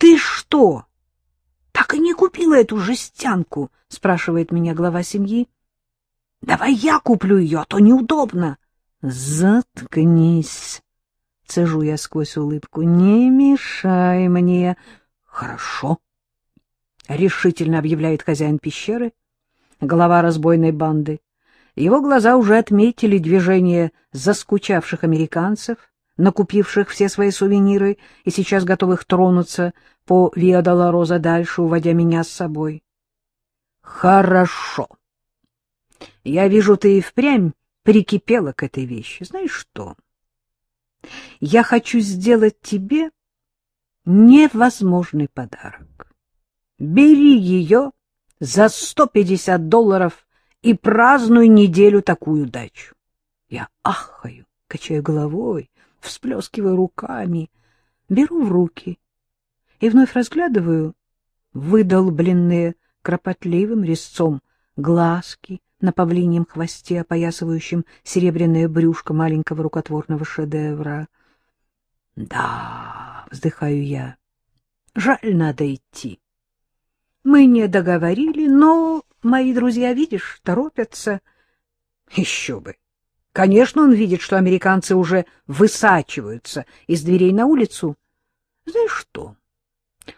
Ты что, так и не купила эту жестянку? — спрашивает меня глава семьи. — Давай я куплю ее, а то неудобно. — Заткнись, — цежу я сквозь улыбку. — Не мешай мне. — Хорошо, — решительно объявляет хозяин пещеры, глава разбойной банды. Его глаза уже отметили движение заскучавших американцев, накупивших все свои сувениры и сейчас готовых тронуться по Виа-Долороза дальше, уводя меня с собой. — Хорошо. Я вижу, ты и впрямь прикипела к этой вещи. Знаешь что? Я хочу сделать тебе невозможный подарок. Бери ее за сто пятьдесят долларов и празднуй неделю такую дачу. Я ахаю, качаю головой, всплескиваю руками, беру в руки и вновь разглядываю выдолбленные кропотливым резцом глазки на павлиньем хвосте, опоясывающем серебряное брюшко маленького рукотворного шедевра. Да, вздыхаю я, жаль, надо идти. Мы не договорили, но мои друзья, видишь, торопятся. Еще бы! Конечно, он видит, что американцы уже высачиваются из дверей на улицу. Знаешь что?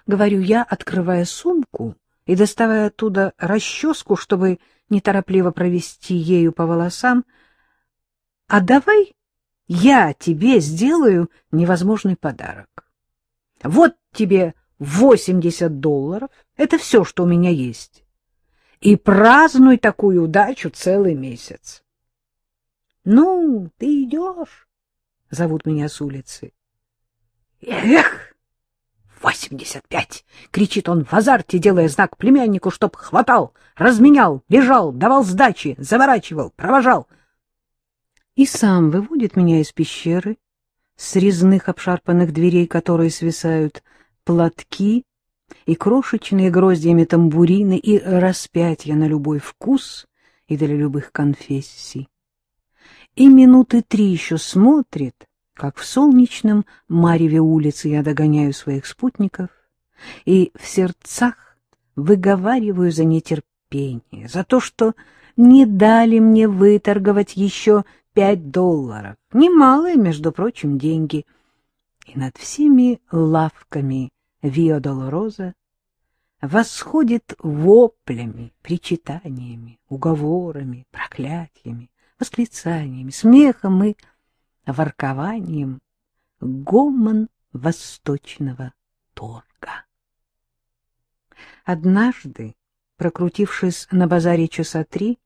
Говорю я, открывая сумку и доставая оттуда расческу, чтобы неторопливо провести ею по волосам. А давай я тебе сделаю невозможный подарок. Вот тебе восемьдесят долларов. Это все, что у меня есть. И празднуй такую удачу целый месяц. — Ну, ты идешь? — зовут меня с улицы. — Эх! Восемьдесят пять! — кричит он в азарте, делая знак племяннику, чтоб хватал, разменял, бежал, давал сдачи, заворачивал, провожал. И сам выводит меня из пещеры, с резных обшарпанных дверей, которые свисают платки и крошечные гроздьями тамбурины и распятия на любой вкус и для любых конфессий и минуты три еще смотрит, как в солнечном мареве улицы я догоняю своих спутников и в сердцах выговариваю за нетерпение, за то, что не дали мне выторговать еще пять долларов. Немалые, между прочим, деньги. И над всеми лавками Вио-Долороза восходит воплями, причитаниями, уговорами, проклятиями восклицаниями, смехом и воркованием гомон восточного торга. Однажды, прокрутившись на базаре часа три,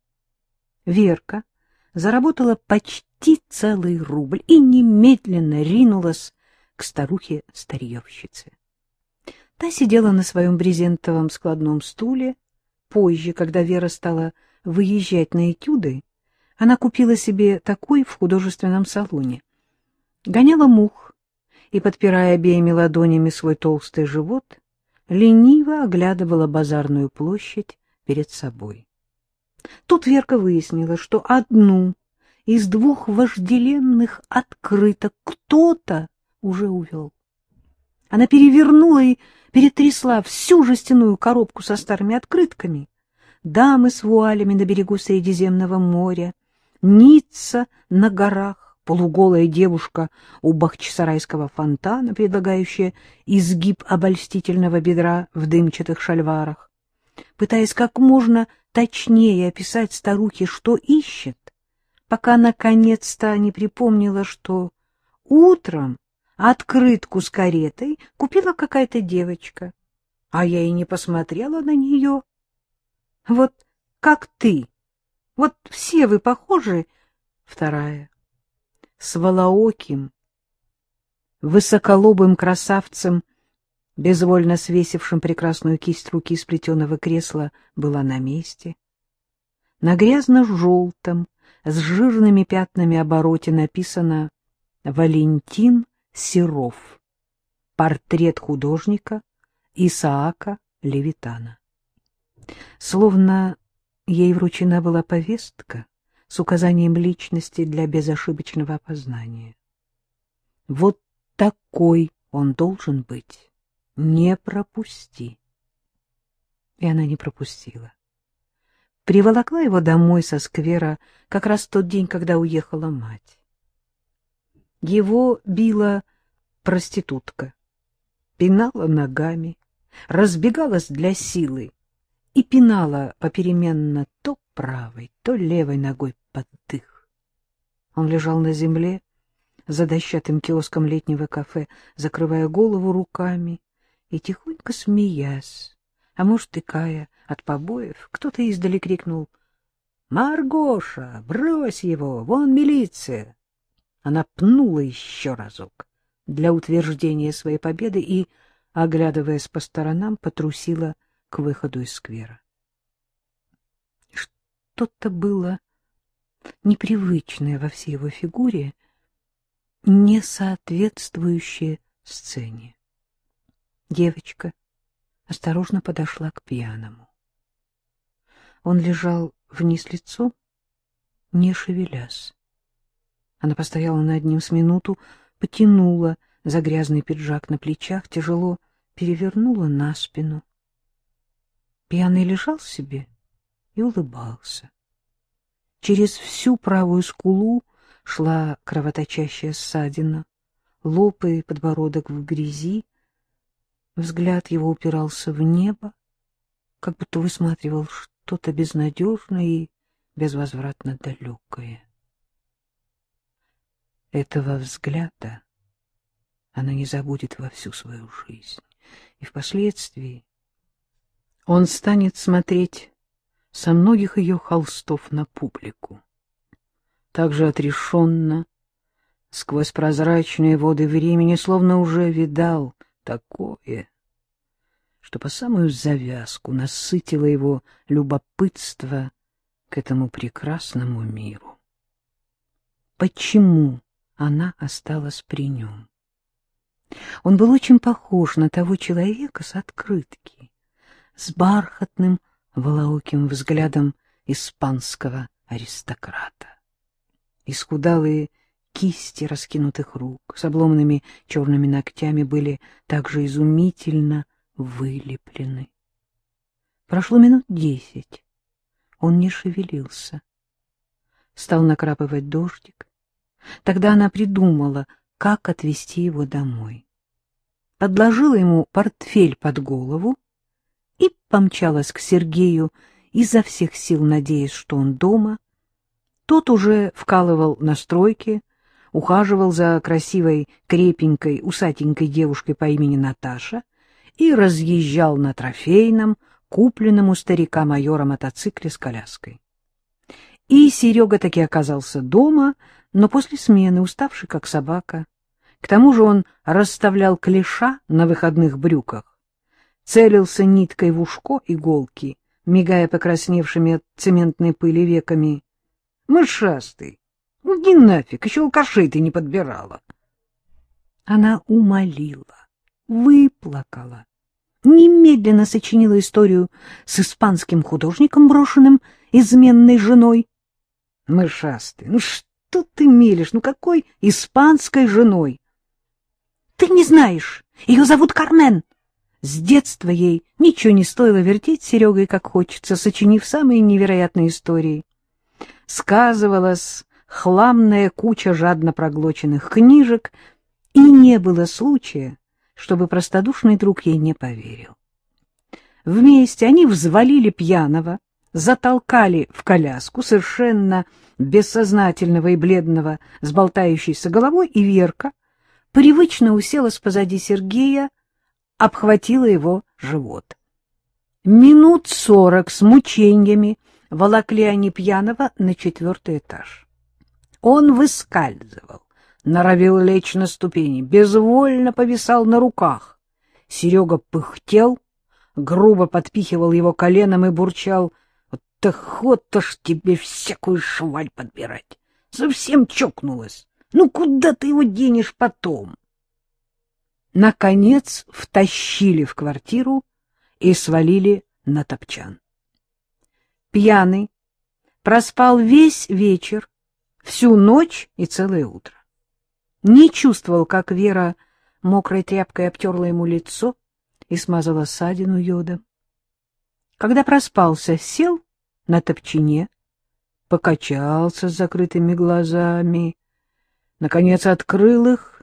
Верка заработала почти целый рубль и немедленно ринулась к старухе-старьевщице. Та сидела на своем брезентовом складном стуле. Позже, когда Вера стала выезжать на этюды, она купила себе такой в художественном салоне. Гоняла мух и, подпирая обеими ладонями свой толстый живот, лениво оглядывала базарную площадь перед собой. Тут Верка выяснила, что одну из двух вожделенных открыток кто-то уже увел. Она перевернула и перетрясла всю жестяную коробку со старыми открытками. Дамы с вуалями на берегу Средиземного моря, Ницца на горах, полуголая девушка у бахчисарайского фонтана, предлагающая изгиб обольстительного бедра в дымчатых шальварах. Пытаясь как можно точнее описать старухе, что ищет, пока наконец-то не припомнила, что утром открытку с каретой купила какая-то девочка, а я и не посмотрела на нее. Вот как ты вот все вы похожи. Вторая. С волооким, высоколобым красавцем, безвольно свесившим прекрасную кисть руки из плетеного кресла, была на месте. На грязно-желтом, с жирными пятнами обороте написано «Валентин Серов. Портрет художника Исаака Левитана». Словно Ей вручена была повестка с указанием личности для безошибочного опознания. Вот такой он должен быть. не пропусти. И она не пропустила. Приволокла его домой со сквера как раз тот день, когда уехала мать. Его била проститутка, пинала ногами, разбегалась для силы и пинала попеременно то правой, то левой ногой под дых. Он лежал на земле за дощатым киоском летнего кафе, закрывая голову руками и тихонько смеясь, а может, икая от побоев, кто-то издали крикнул «Маргоша, брось его, вон милиция!» Она пнула еще разок для утверждения своей победы и, оглядываясь по сторонам, потрусила к выходу из сквера. Что-то было непривычное во всей его фигуре, не соответствующее сцене. Девочка осторожно подошла к пьяному. Он лежал вниз лицом, не шевелясь. Она постояла над ним с минуту, потянула за грязный пиджак на плечах, тяжело перевернула на спину. Пьяный лежал себе и улыбался. Через всю правую скулу шла кровоточащая ссадина, лоб и подбородок в грязи, Взгляд его упирался в небо, как будто высматривал что-то безнадежное и безвозвратно далекое. Этого взгляда она не забудет во всю свою жизнь, и впоследствии он станет смотреть со многих ее холстов на публику. Так же отрешенно, сквозь прозрачные воды времени, словно уже видал такое, что по самую завязку насытило его любопытство к этому прекрасному миру. Почему она осталась при нем? Он был очень похож на того человека с открытки, с бархатным волооким взглядом испанского аристократа. Исхудалые Кисти раскинутых рук с обломанными черными ногтями были также изумительно вылеплены. Прошло минут десять. Он не шевелился. Стал накрапывать дождик. Тогда она придумала, как отвезти его домой. Подложила ему портфель под голову и помчалась к Сергею, изо всех сил надеясь, что он дома. Тот уже вкалывал на стройке, ухаживал за красивой, крепенькой, усатенькой девушкой по имени Наташа и разъезжал на трофейном, купленном у старика майора мотоцикле с коляской. И Серега таки оказался дома, но после смены, уставший как собака. К тому же он расставлял клеша на выходных брюках, целился ниткой в ушко иголки, мигая покрасневшими от цементной пыли веками. «Мышастый, Иди нафиг, еще алкашей ты не подбирала. Она умолила, выплакала, немедленно сочинила историю с испанским художником, брошенным изменной женой. Мышастый, ну что ты мелешь, ну какой испанской женой? Ты не знаешь, ее зовут Кармен. С детства ей ничего не стоило вертеть Серегой, как хочется, сочинив самые невероятные истории. Сказывалось хламная куча жадно проглоченных книжек, и не было случая, чтобы простодушный друг ей не поверил. Вместе они взвалили пьяного, затолкали в коляску совершенно бессознательного и бледного с болтающейся головой, и Верка привычно уселась позади Сергея, обхватила его живот. Минут сорок с мучениями волокли они пьяного на четвертый этаж. Он выскальзывал, норовил лечь на ступени, безвольно повисал на руках. Серега пыхтел, грубо подпихивал его коленом и бурчал. Вот охота ж тебе всякую шваль подбирать. Совсем чокнулась. Ну, куда ты его денешь потом? Наконец втащили в квартиру и свалили на топчан. Пьяный проспал весь вечер, всю ночь и целое утро. Не чувствовал, как Вера мокрой тряпкой обтерла ему лицо, и смазала ссадину йодом. Когда проспался, сел на топчине, покачался с закрытыми глазами, наконец открыл их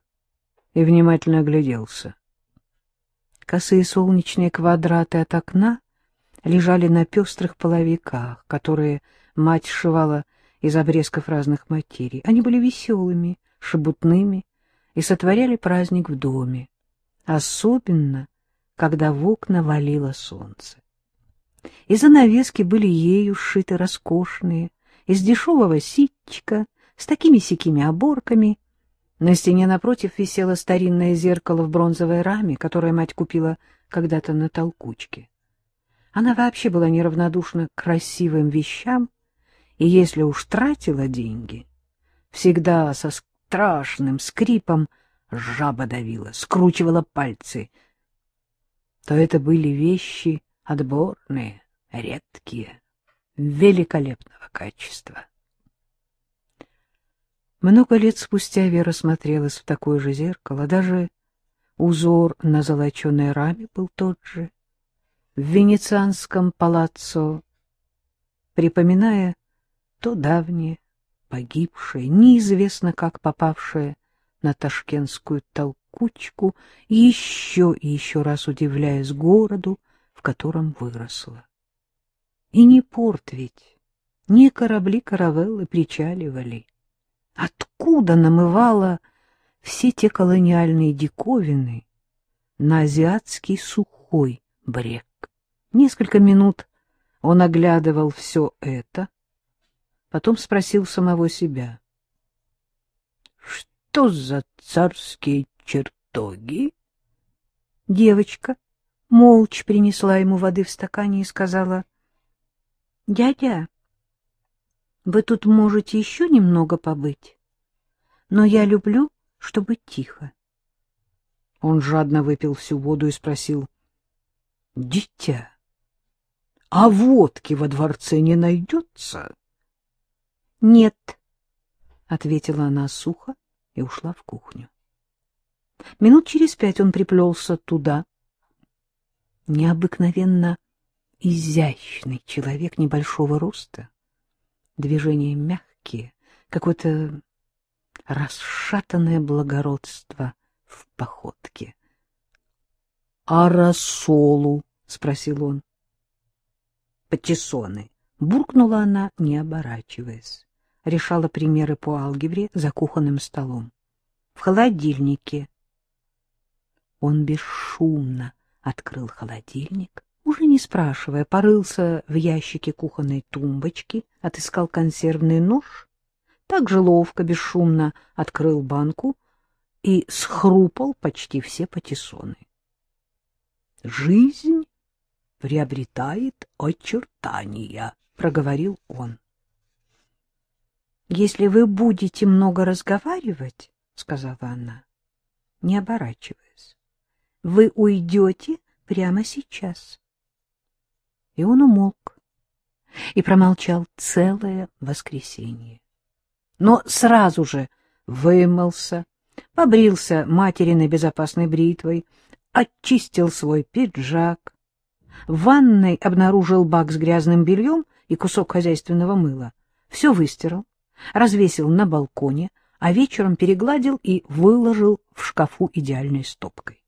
и внимательно огляделся. Косые солнечные квадраты от окна лежали на пестрых половиках, которые мать сшивала из обрезков разных материй. Они были веселыми, шебутными и сотворяли праздник в доме, особенно, когда в окна валило солнце. И занавески были ею сшиты роскошные, из дешевого ситчика, с такими-сякими оборками. На стене напротив висело старинное зеркало в бронзовой раме, которое мать купила когда-то на толкучке. Она вообще была неравнодушна к красивым вещам, и если уж тратила деньги, всегда со страшным скрипом жаба давила, скручивала пальцы, то это были вещи отборные, редкие, великолепного качества. Много лет спустя Вера смотрелась в такое же зеркало, даже узор на золоченой раме был тот же, в венецианском палаццо, припоминая то давнее, погибшее, неизвестно как попавшее на ташкентскую толкучку, еще и еще раз удивляясь городу, в котором выросла. И не порт ведь, не корабли-каравеллы причаливали. Откуда намывала все те колониальные диковины на азиатский сухой брег? Несколько минут он оглядывал все это, потом спросил самого себя. «Что за царские чертоги?» Девочка молча принесла ему воды в стакане и сказала, «Дядя, вы тут можете еще немного побыть, но я люблю, чтобы тихо. Он жадно выпил всю воду и спросил. — Дитя, а водки во дворце не найдется? — Нет, — ответила она сухо и ушла в кухню. Минут через пять он приплелся туда. Необыкновенно изящный человек небольшого роста движения мягкие, какое-то расшатанное благородство в походке. — А рассолу? — спросил он. — Патиссоны. Буркнула она, не оборачиваясь. Решала примеры по алгебре за кухонным столом. — В холодильнике. Он бесшумно открыл холодильник, уже не спрашивая, порылся в ящике кухонной тумбочки, отыскал консервный нож, так же ловко, бесшумно открыл банку и схрупал почти все патиссоны. «Жизнь приобретает очертания», — проговорил он. «Если вы будете много разговаривать, — сказала она, не оборачиваясь, — вы уйдете прямо сейчас» и он умолк и промолчал целое воскресенье. Но сразу же вымылся, побрился материной безопасной бритвой, очистил свой пиджак, в ванной обнаружил бак с грязным бельем и кусок хозяйственного мыла. Все выстирал, развесил на балконе, а вечером перегладил и выложил в шкафу идеальной стопкой.